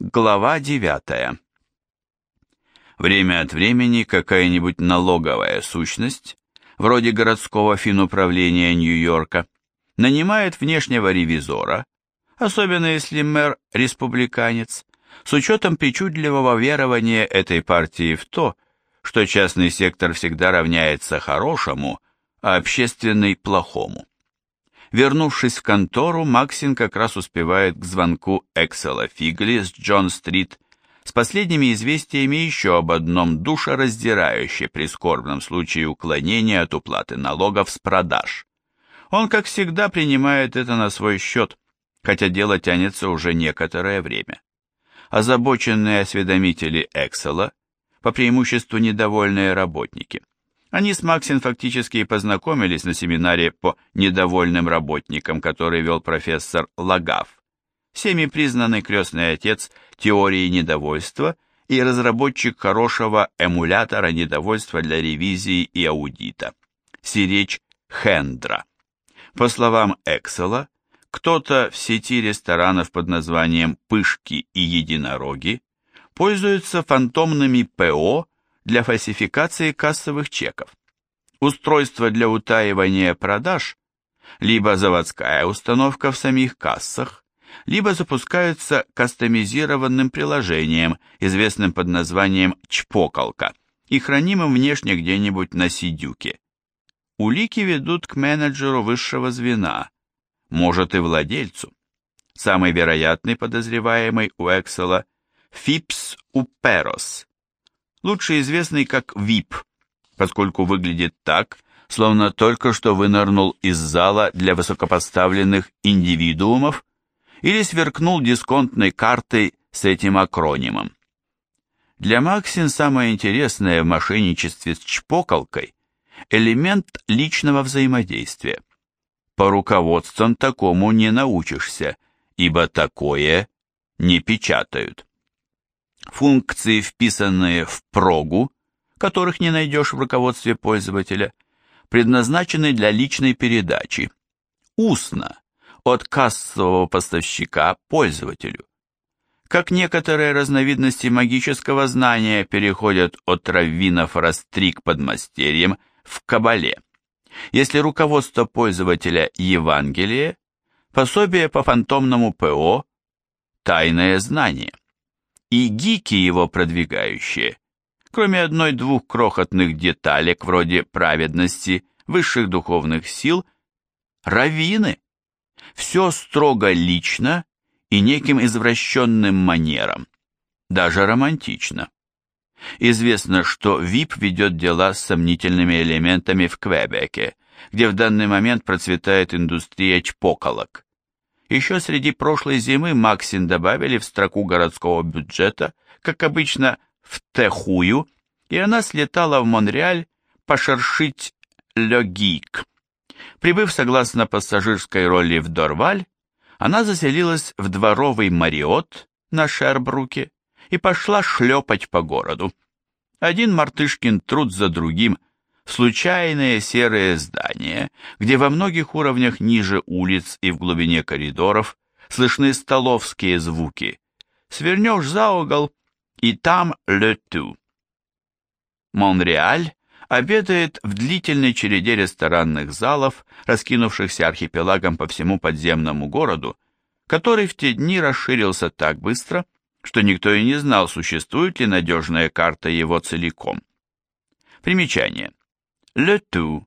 Глава 9. Время от времени какая-нибудь налоговая сущность, вроде городского финуправления Нью-Йорка, нанимает внешнего ревизора, особенно если мэр республиканец, с учетом причудливого верования этой партии в то, что частный сектор всегда равняется хорошему, а общественный – плохому. Вернувшись в контору, Максин как раз успевает к звонку Эксела Фигли с Джон-стрит с последними известиями еще об одном душераздирающе прискорбном случае уклонения от уплаты налогов с продаж. Он, как всегда, принимает это на свой счет, хотя дело тянется уже некоторое время. Озабоченные осведомители Эксела, по преимуществу недовольные работники, они с Максин фактически и познакомились на семинаре по недовольным работникам, который вел профессор Лагав, всеми признанный крестный отец теории недовольства и разработчик хорошего эмулятора недовольства для ревизии и аудита. Сиречь Хендра. По словам Эксела, кто-то в сети ресторанов под названием «Пышки и единороги» пользуется фантомными ПО для фальсификации кассовых чеков. Устройство для утаивания продаж, либо заводская установка в самих кассах, либо запускаются кастомизированным приложением, известным под названием «чпокалка», и хранимым внешне где-нибудь на сидюке. Улики ведут к менеджеру высшего звена, может и владельцу. Самый вероятный подозреваемый у Эксела – Фипс Уперос, лучше известный как ВИП, поскольку выглядит так, словно только что вынырнул из зала для высокопоставленных индивидуумов или сверкнул дисконтной картой с этим акронимом. Для Максин самое интересное в мошенничестве с чпокалкой – элемент личного взаимодействия. По руководствам такому не научишься, ибо такое не печатают. Функции, вписанные в прогу, которых не найдешь в руководстве пользователя, предназначены для личной передачи, устно, от кассового поставщика пользователю. Как некоторые разновидности магического знания переходят от раввинов растрик под мастерьем в кабале. Если руководство пользователя Евангелие, пособие по фантомному ПО – тайное знание и гики его продвигающие, кроме одной-двух крохотных деталек вроде праведности, высших духовных сил, раввины. Все строго лично и неким извращенным манером, даже романтично. Известно, что ВИП ведет дела с сомнительными элементами в Квебеке, где в данный момент процветает индустрия чпоколок. Еще среди прошлой зимы Максин добавили в строку городского бюджета, как обычно, в Техую, и она слетала в Монреаль пошершить Легик. Прибыв согласно пассажирской роли в Дорваль, она заселилась в дворовый Мариот на Шербруке и пошла шлепать по городу. Один мартышкин труд за другим – случайные серые здания, где во многих уровнях ниже улиц и в глубине коридоров слышны столовские звуки. Свернешь за угол, и там «Le Tout». Монреаль обедает в длительной череде ресторанных залов, раскинувшихся архипелагом по всему подземному городу, который в те дни расширился так быстро, что никто и не знал, существует ли надежная карта его целиком. Примечание. Le tout.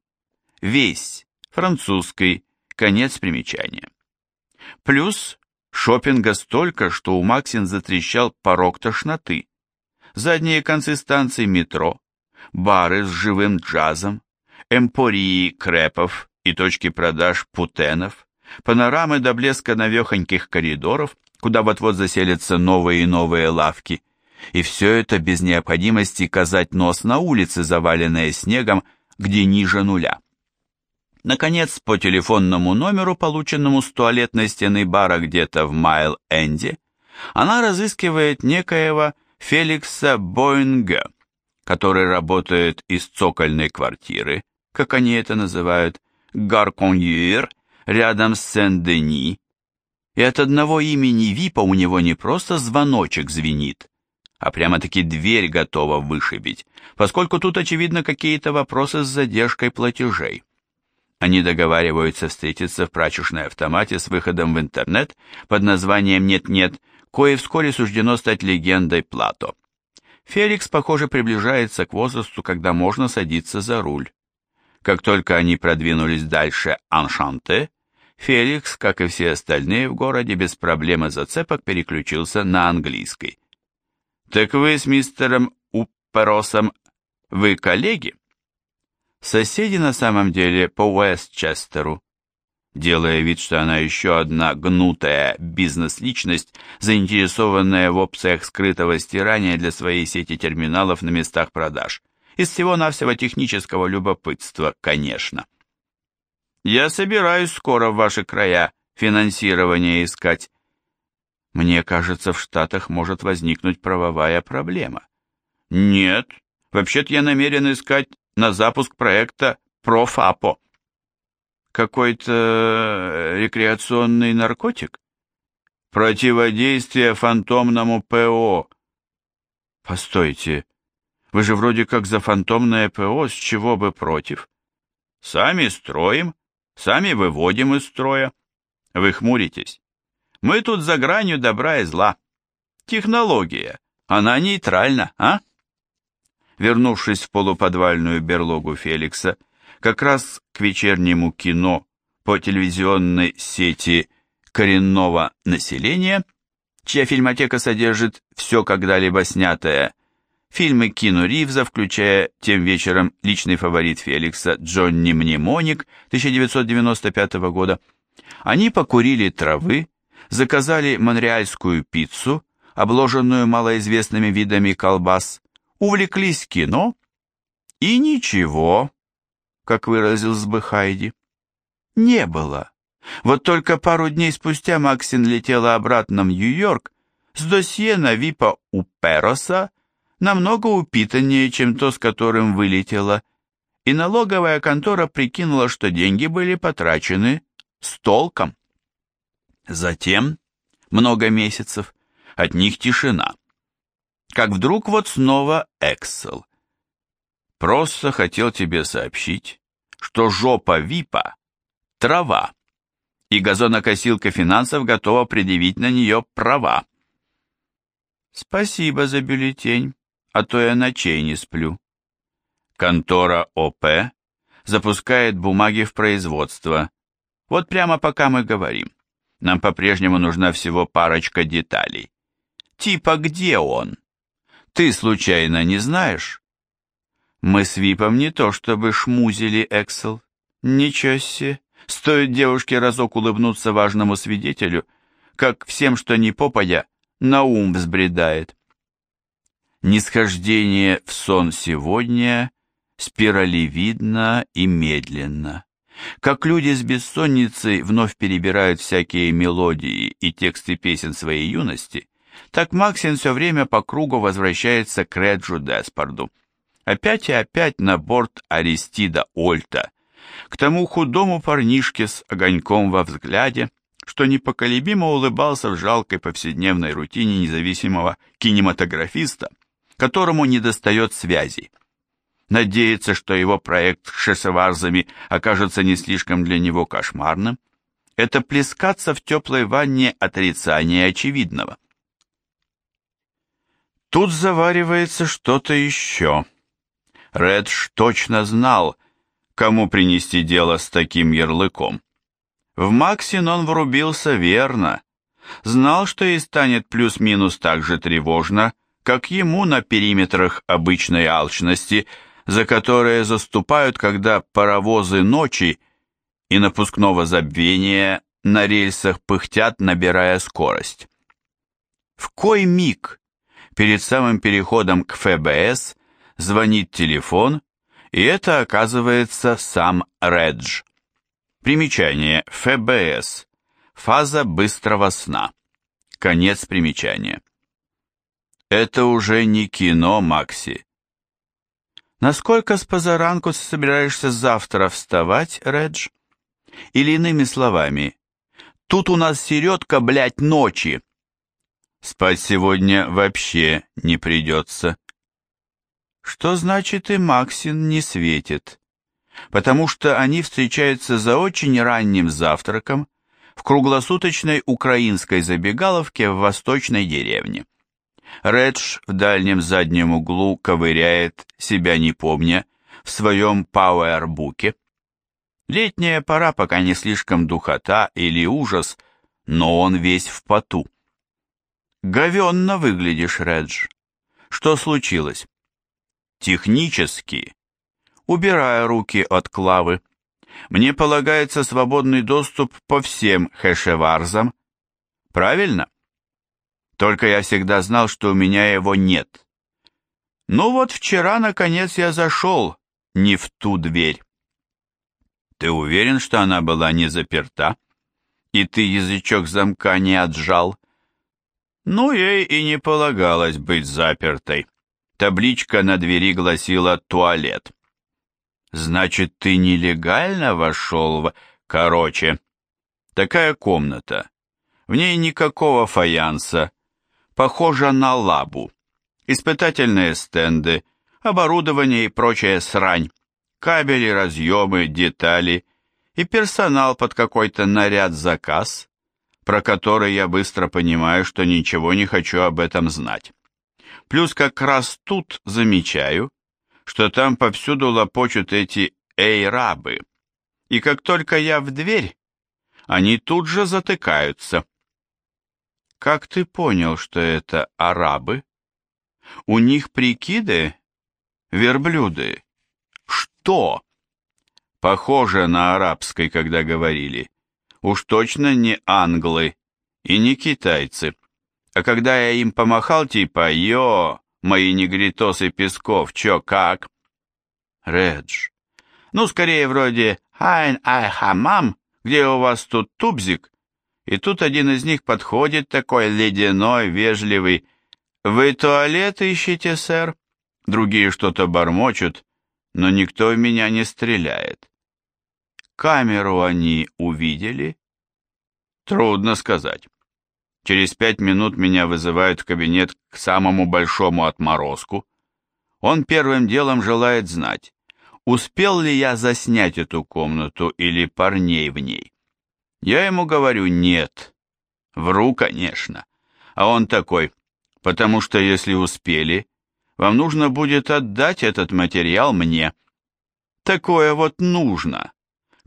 Весь. Французский. Конец примечания. Плюс шопинга столько, что у Максин затрещал порог тошноты. Задние концы станций метро, бары с живым джазом, эмпории крепов и точки продаж путенов, панорамы до блеска навехоньких коридоров, куда вот-вот заселятся новые и новые лавки. И все это без необходимости казать нос на улице, заваленные снегом, где ниже нуля. Наконец, по телефонному номеру, полученному с туалетной стены бара где-то в Майл-Энде, она разыскивает некоего Феликса Боинга, который работает из цокольной квартиры, как они это называют, Гарконьюр, рядом с Сен-Дени. и от одного имени Випа у него не просто звоночек звенит, а прямо-таки дверь готова вышибить, поскольку тут, очевидно, какие-то вопросы с задержкой платежей. Они договариваются встретиться в прачечной автомате с выходом в интернет под названием «Нет-нет», кое вскоре суждено стать легендой Плато. Феликс, похоже, приближается к возрасту, когда можно садиться за руль. Как только они продвинулись дальше Аншанте, Феликс, как и все остальные в городе, без проблем и зацепок переключился на английский. «Так вы с мистером Упперосом, вы коллеги?» «Соседи на самом деле по Уэстчестеру», делая вид, что она еще одна гнутая бизнес-личность, заинтересованная в опциях скрытого стирания для своей сети терминалов на местах продаж. Из всего-навсего технического любопытства, конечно. Я собираюсь скоро в ваши края финансирование искать. Мне кажется, в Штатах может возникнуть правовая проблема. Нет, вообще-то я намерен искать на запуск проекта Профапо. Какой-то э, рекреационный наркотик? Противодействие фантомному ПО. Постойте, вы же вроде как за фантомное ПО, с чего бы против? Сами строим, сами выводим из строя. Вы хмуритесь. Мы тут за гранью добра и зла. Технология, она нейтральна, а? Вернувшись в полуподвальную берлогу Феликса, как раз к вечернему кино по телевизионной сети коренного населения, чья фильмотека содержит все когда-либо снятое, фильмы Кино Ривза, включая тем вечером личный фаворит Феликса Джонни Мнемоник 1995 года, они покурили травы, заказали монреальскую пиццу, обложенную малоизвестными видами колбас, увлеклись кино и ничего, как выразился бы Хайди. Не было. Вот только пару дней спустя Максин летела обратно в Нью-Йорк с досье на Випа у Пероса, намного упитаннее, чем то, с которым вылетела, и налоговая контора прикинула, что деньги были потрачены с толком. Затем, много месяцев, от них тишина. Как вдруг вот снова Эксел. Просто хотел тебе сообщить, что жопа ВИПа – трава, и газонокосилка финансов готова предъявить на нее права. Спасибо за бюллетень, а то я ночей не сплю. Контора ОП запускает бумаги в производство. Вот прямо пока мы говорим. Нам по-прежнему нужна всего парочка деталей. Типа где он? Ты случайно не знаешь? Мы с Випом не то чтобы шмузили, Эксел. Ничего себе. Стоит девушке разок улыбнуться важному свидетелю, как всем, что не попадя, на ум взбредает. Нисхождение в сон сегодня спиралевидно и медленно. Как люди с бессонницей вновь перебирают всякие мелодии и тексты песен своей юности, так Максин все время по кругу возвращается к Реджу Деспорду. Опять и опять на борт Аристида Ольта, к тому худому парнишке с огоньком во взгляде, что непоколебимо улыбался в жалкой повседневной рутине независимого кинематографиста, которому недостает связи. Надеется, что его проект с шессеварзами окажется не слишком для него кошмарным, это плескаться в теплой ванне отрицания очевидного. Тут заваривается что-то еще. Редж точно знал, кому принести дело с таким ярлыком. В Максин он врубился верно, знал, что и станет плюс-минус так же тревожно, как ему на периметрах обычной алчности, за которые заступают, когда паровозы ночи и напускного забвения на рельсах пыхтят, набирая скорость. В кой миг перед самым переходом к ФБС звонит телефон, и это оказывается сам Редж. Примечание ФБС. Фаза быстрого сна. Конец примечания. Это уже не кино, Макси. Насколько с позаранку собираешься завтра вставать, Редж? Или иными словами, Тут у нас середка, блядь, ночи. Спать сегодня вообще не придется. Что значит и Максин не светит? Потому что они встречаются за очень ранним завтраком в круглосуточной украинской забегаловке в восточной деревне. Редж в дальнем заднем углу ковыряет, себя не помня, в своем пауэрбуке. Летняя пора, пока не слишком духота или ужас, но он весь в поту. Говенно выглядишь, Редж. Что случилось? Технически. Убирая руки от клавы. Мне полагается свободный доступ по всем хэшеварзам. Правильно? Только я всегда знал, что у меня его нет. Ну вот вчера, наконец, я зашел не в ту дверь. Ты уверен, что она была не заперта? И ты язычок замка не отжал? Ну, ей и не полагалось быть запертой. Табличка на двери гласила «туалет». Значит, ты нелегально вошел в... Короче, такая комната. В ней никакого фаянса, похожа на лабу. Испытательные стенды, оборудование и прочая срань, кабели, разъемы, детали и персонал под какой-то наряд-заказ, про который я быстро понимаю, что ничего не хочу об этом знать. Плюс как раз тут замечаю, что там повсюду лопочут эти эйрабы, и как только я в дверь, они тут же затыкаются. Как ты понял, что это арабы? У них прикиды? Верблюды. Что? Похоже на арабской, когда говорили. Уж точно не англы и не китайцы. А когда я им помахал, типа «Йо, мои негритосы Песков, чё, как?» Редж. Ну, скорее вроде «Хайн ай хамам», где у вас тут тубзик, и тут один из них подходит такой ледяной, вежливый. «Вы туалет ищете, сэр?» Другие что-то бормочут, но никто в меня не стреляет. Камеру они увидели? Трудно сказать. Через пять минут меня вызывают в кабинет к самому большому отморозку. Он первым делом желает знать, успел ли я заснять эту комнату или парней в ней. Я ему говорю «нет». Вру, конечно. А он такой, потому что если успели, вам нужно будет отдать этот материал мне. Такое вот нужно.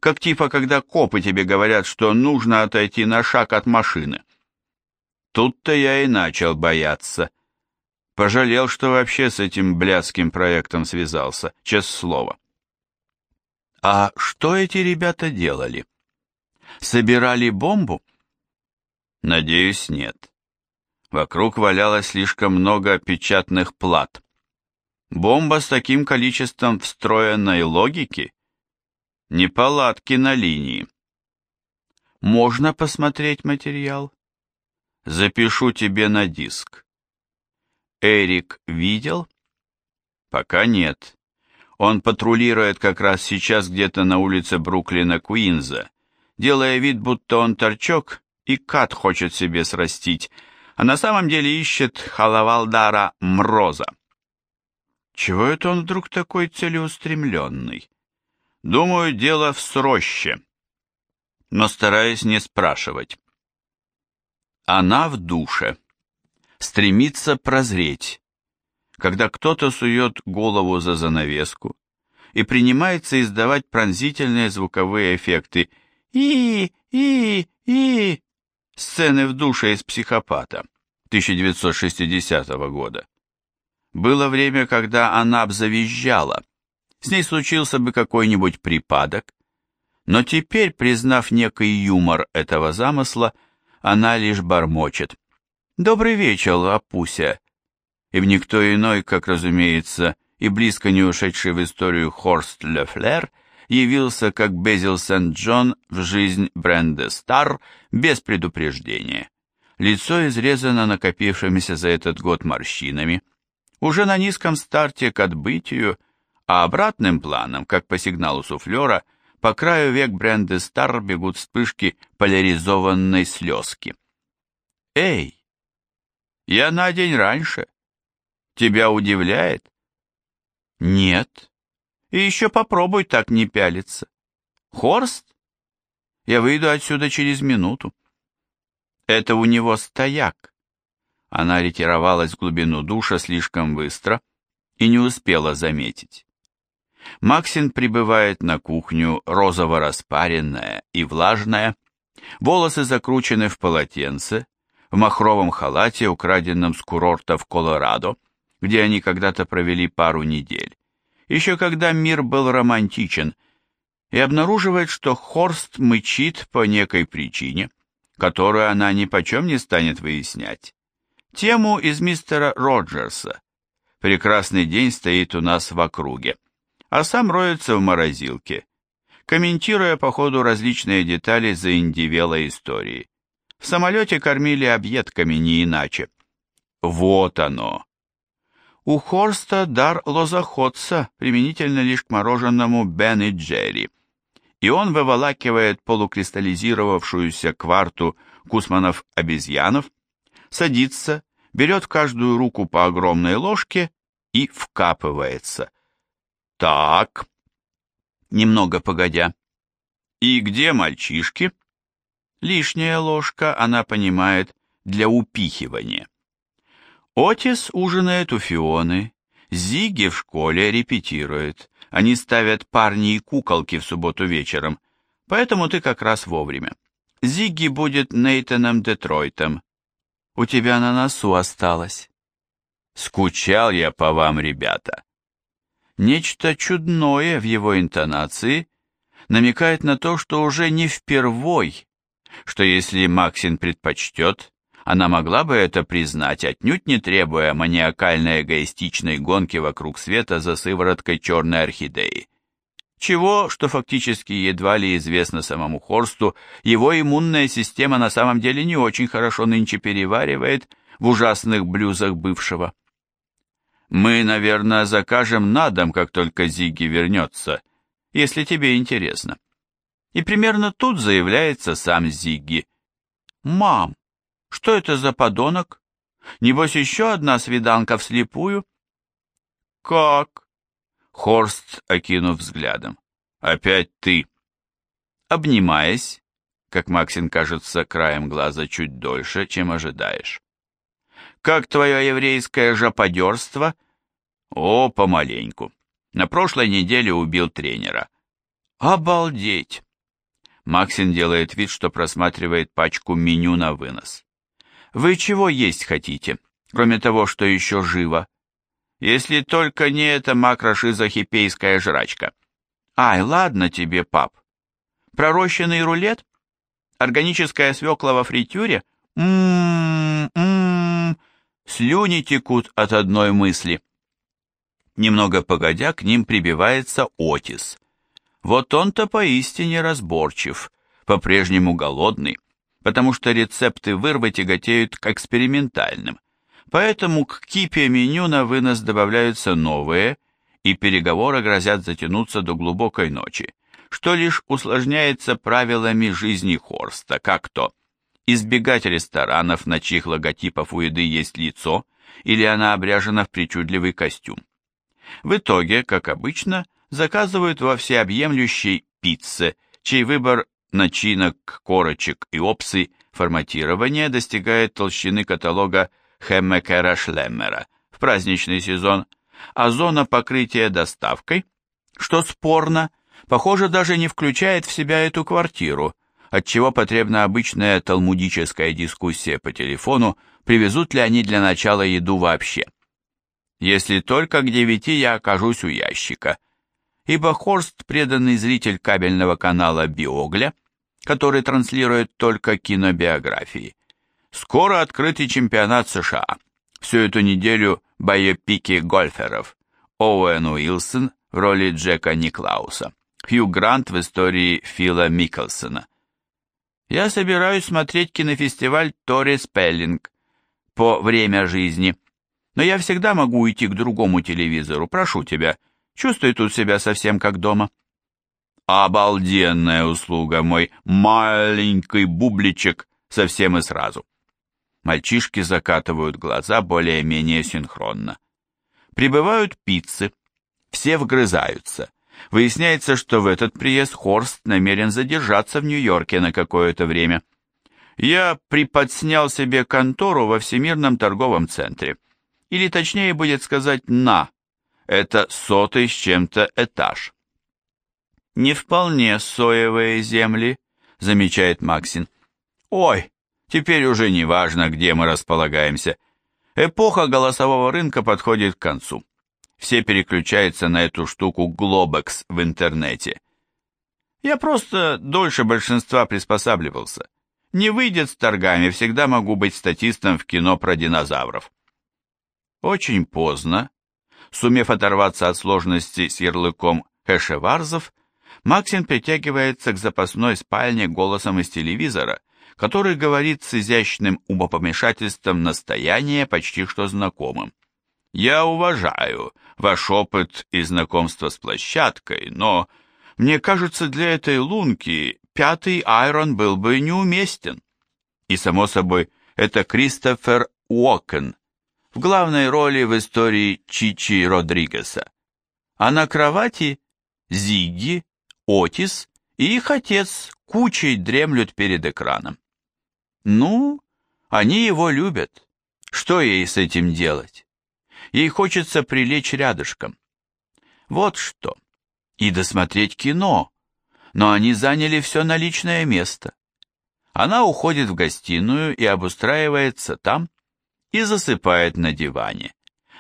Как типа, когда копы тебе говорят, что нужно отойти на шаг от машины. Тут-то я и начал бояться. Пожалел, что вообще с этим блядским проектом связался, честное слово. А что эти ребята делали? Собирали бомбу? Надеюсь, нет. Вокруг валялось слишком много печатных плат. Бомба с таким количеством встроенной логики? Неполадки на линии. Можно посмотреть материал? Запишу тебе на диск. Эрик видел? Пока нет. Он патрулирует как раз сейчас где-то на улице Бруклина-Куинза делая вид, будто он торчок и кат хочет себе срастить, а на самом деле ищет Халавалдара Мроза. Чего это он вдруг такой целеустремленный? Думаю, дело в сроще, но стараюсь не спрашивать. Она в душе, стремится прозреть, когда кто-то сует голову за занавеску и принимается издавать пронзительные звуковые эффекты – и, и, и... Сцены в душе из «Психопата» 1960 года. Было время, когда она завизжала. С ней случился бы какой-нибудь припадок. Но теперь, признав некий юмор этого замысла, она лишь бормочет. «Добрый вечер, Лапуся!» И в никто иной, как, разумеется, и близко не ушедший в историю Хорст Лефлер – явился как Безил Сент-Джон в жизнь Бренда Стар без предупреждения. Лицо изрезано накопившимися за этот год морщинами. Уже на низком старте к отбытию, а обратным планом, как по сигналу суфлера, по краю век бренды Стар бегут вспышки поляризованной слезки. «Эй, я на день раньше. Тебя удивляет?» «Нет. И еще попробуй так не пялиться. Хорст? Я выйду отсюда через минуту». «Это у него стояк». Она ретировалась в глубину душа слишком быстро и не успела заметить. Максин прибывает на кухню розово-распаренная и влажная, волосы закручены в полотенце, в махровом халате, украденном с курорта в Колорадо, где они когда-то провели пару недель, еще когда мир был романтичен, и обнаруживает, что Хорст мычит по некой причине, которую она ни почем не станет выяснять. Тему из мистера Роджерса. Прекрасный день стоит у нас в округе а сам роется в морозилке, комментируя по ходу различные детали заиндивелой истории. В самолете кормили объедками не иначе. Вот оно. У Хорста дар лозоходца, применительно лишь к мороженому Бен и Джерри, и он выволакивает полукристаллизировавшуюся кварту кусманов-обезьянов, садится, берет каждую руку по огромной ложке и вкапывается. Так. Немного погодя. И где мальчишки? Лишняя ложка, она понимает, для упихивания. Отис ужинает у Фионы, Зиги в школе репетирует. Они ставят парни и куколки в субботу вечером, поэтому ты как раз вовремя. Зиги будет Нейтаном Детройтом. У тебя на носу осталось. Скучал я по вам, ребята. Нечто чудное в его интонации намекает на то, что уже не впервой, что если Максин предпочтет, она могла бы это признать, отнюдь не требуя маниакальной эгоистичной гонки вокруг света за сывороткой черной орхидеи. Чего, что фактически едва ли известно самому Хорсту, его иммунная система на самом деле не очень хорошо нынче переваривает в ужасных блюзах бывшего. Мы, наверное, закажем на дом, как только Зигги вернется, если тебе интересно. И примерно тут заявляется сам Зигги. «Мам, что это за подонок? Небось, еще одна свиданка вслепую?» «Как?» Хорст, окинув взглядом. «Опять ты!» Обнимаясь, как Максин кажется краем глаза чуть дольше, чем ожидаешь. «Как твое еврейское жоподерство?» О, помаленьку. На прошлой неделе убил тренера. Обалдеть! Максин делает вид, что просматривает пачку меню на вынос. Вы чего есть хотите, кроме того, что еще живо? Если только не эта макрошизохипейская жрачка. Ай, ладно тебе, пап. Пророщенный рулет? Органическая свекла во фритюре? Ммм, слюни текут от одной мысли. Немного погодя, к ним прибивается Отис. Вот он-то поистине разборчив, по-прежнему голодный, потому что рецепты вырвы тяготеют к экспериментальным. Поэтому к кипе меню на вынос добавляются новые, и переговоры грозят затянуться до глубокой ночи, что лишь усложняется правилами жизни Хорста, как то избегать ресторанов, на чьих логотипов у еды есть лицо, или она обряжена в причудливый костюм. В итоге, как обычно, заказывают во всеобъемлющей пицце, чей выбор начинок, корочек и опций форматирования достигает толщины каталога Хеммекера Шлеммера в праздничный сезон, а зона покрытия доставкой, что спорно, похоже, даже не включает в себя эту квартиру, отчего потребна обычная талмудическая дискуссия по телефону, привезут ли они для начала еду вообще. Если только к девяти я окажусь у ящика, ибо Хорст, преданный зритель кабельного канала Биогля, который транслирует только кинобиографии. Скоро открытый чемпионат США. Всю эту неделю байопики гольферов. Оуэн Уилсон в роли Джека Никлауса. Хью Грант в истории Фила Микkelсона. Я собираюсь смотреть кинофестиваль Тори Спеллинг по время жизни – но я всегда могу уйти к другому телевизору, прошу тебя. Чувствуй тут себя совсем как дома». Обалденная услуга, мой маленький бубличек, совсем и сразу. Мальчишки закатывают глаза более-менее синхронно. Прибывают пиццы. Все вгрызаются. Выясняется, что в этот приезд Хорст намерен задержаться в Нью-Йорке на какое-то время. Я приподснял себе контору во Всемирном торговом центре. Или точнее будет сказать «на». Это сотый с чем-то этаж. «Не вполне соевые земли», — замечает Максин. «Ой, теперь уже не важно, где мы располагаемся. Эпоха голосового рынка подходит к концу. Все переключаются на эту штуку Globex в интернете. Я просто дольше большинства приспосабливался. Не выйдет с торгами, всегда могу быть статистом в кино про динозавров. Очень поздно, сумев оторваться от сложности с ярлыком Хэшеварзов, Максин притягивается к запасной спальне голосом из телевизора, который говорит с изящным умопомешательством настояния почти что знакомым. «Я уважаю ваш опыт и знакомство с площадкой, но, мне кажется, для этой лунки пятый Айрон был бы неуместен». И, само собой, это Кристофер Уокен в главной роли в истории Чичи Родригеса. А на кровати Зигги, Отис и их отец кучей дремлют перед экраном. Ну, они его любят. Что ей с этим делать? Ей хочется прилечь рядышком. Вот что. И досмотреть кино. Но они заняли все наличное место. Она уходит в гостиную и обустраивается там, и засыпает на диване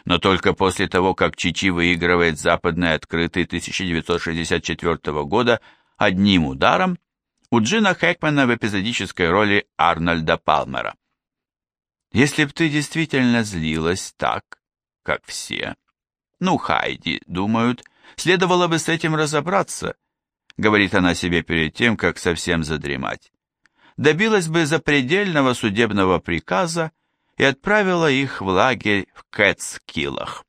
но только после того, как Чичи выигрывает западный открытый 1964 года одним ударом у Джина Хэкмана в эпизодической роли Арнольда Палмера. Если б ты действительно злилась так, как все, ну, Хайди, думают, следовало бы с этим разобраться, говорит она себе перед тем, как совсем задремать. Добилась бы запредельного судебного приказа и отправила их в лагерь в Кэтскиллах.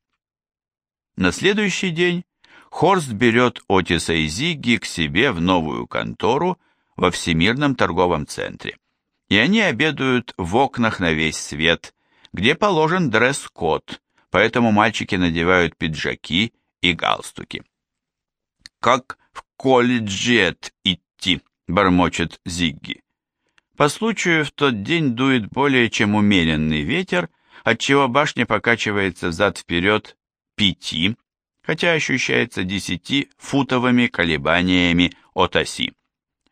На следующий день Хорст берет Отиса и Зигги к себе в новую контору во Всемирном торговом центре, и они обедают в окнах на весь свет, где положен дресс-код, поэтому мальчики надевают пиджаки и галстуки. «Как в колледжет идти», — бормочет Зигги. По случаю в тот день дует более чем умеренный ветер, отчего башня покачивается взад-вперед пяти, хотя ощущается десяти футовыми колебаниями от оси.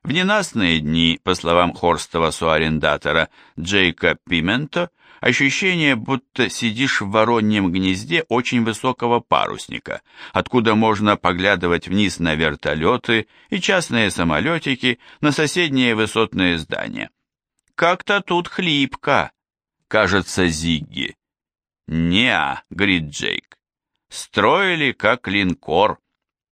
В ненастные дни, по словам Хорстова суарендатора Джейка Пименто, ощущение, будто сидишь в вороньем гнезде очень высокого парусника, откуда можно поглядывать вниз на вертолеты и частные самолетики, на соседние высотные здания. «Как-то тут хлипко», — кажется Зигги. «Не-а», — говорит Джейк, — «строили как линкор».